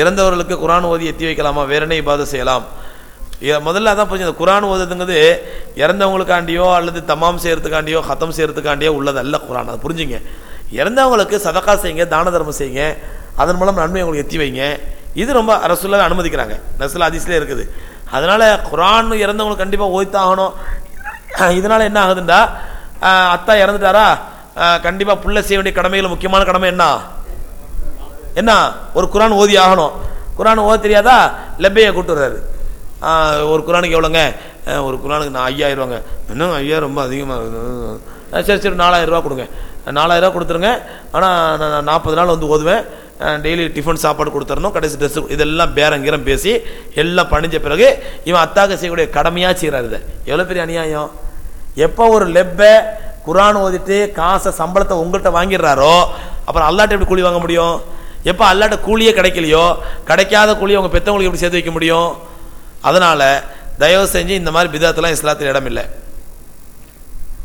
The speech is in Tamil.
இறந்தவர்களுக்கு குரான் ஓதி எத்தி வைக்கலாமா? வேற என்ன இபாதை செய்யலாம்? முதல்ல அதான் புரிஞ்சது. குரான் ஓதுறதுங்கிறது இறந்தவங்களுக்காண்டியோ அல்லது தமாம் செய்கிறதுக்காண்டியோ ஹத்தம் செய்யறதுக்காண்டியோ உள்ளதல்ல குரான். அதை புரிஞ்சுங்க. இறந்தவங்களுக்கு சதக்கா செய்யுங்க தான தர்மம் செய்யுங்க அதன் மூலம் நன்மை உங்களுக்கு எத்தி வைங்க. இது ரொம்ப அரசுல அனுமதிக்கிறாங்க. நசுல அதிசலே இருக்குது. அதனால் குரான் இறந்தவங்களுக்கு கண்டிப்பாக ஓய்த்தாகணும் இதனால் என்ன ஆகுதுண்டா? அத்தா இறந்துட்டாரா? கண்டிப்பாக புள்ள செய்ய வேண்டிய கடமைகள் முக்கியமான கடமை என்ன? என்ன ஒரு குரான் ஓதி ஆகணும். குரான் ஓத தெரியாதா? லெப்பையை கூட்டு வர்றாரு ஒரு குரானுக்கு எவ்வளோங்க? ஒரு குரானுக்கு நான் ஐயாயிரம் ரூபாங்க. இன்னும் ஐயாயிரம் ரொம்ப அதிகமாக சரி சரி நாலாயிரரூவா கொடுங்க. நாலாயிரரூவா கொடுத்துருங்க. ஆனால் நான் நாற்பது நாள் வந்து ஓதுவேன். டெய்லி டிஃபன் சாப்பாடு கொடுத்துடணும் கடைசி ட்ரெஸ் இதெல்லாம் பேரங்கீரம் பேசி எல்லாம் பணிஞ்ச பிறகு இவன் அத்தாக செய்யக்கூடிய கடமையாக செய்கிறாரு இதை. எவ்வளோ பெரிய அநியாயம்? எப்போ ஒரு லெப்பை குரான் ஓதிட்டு காசை சம்பளத்தை உங்கள்கிட்ட வாங்கிடுறாரோ அப்புறம் அல்லாட்ட எப்படி கூலி வாங்க முடியும்? எப்போ அல்லாட்ட கூலியே கிடைக்கலையோ கிடைக்காத கூலியை உங்கள் பெற்றவங்களுக்கு எப்படி சேர்த்து வைக்க முடியும்? அதனால் தயவு செஞ்சு இந்த மாதிரி பிதாத்தெல்லாம் இஸ்லாத்தில் இடமில்லை.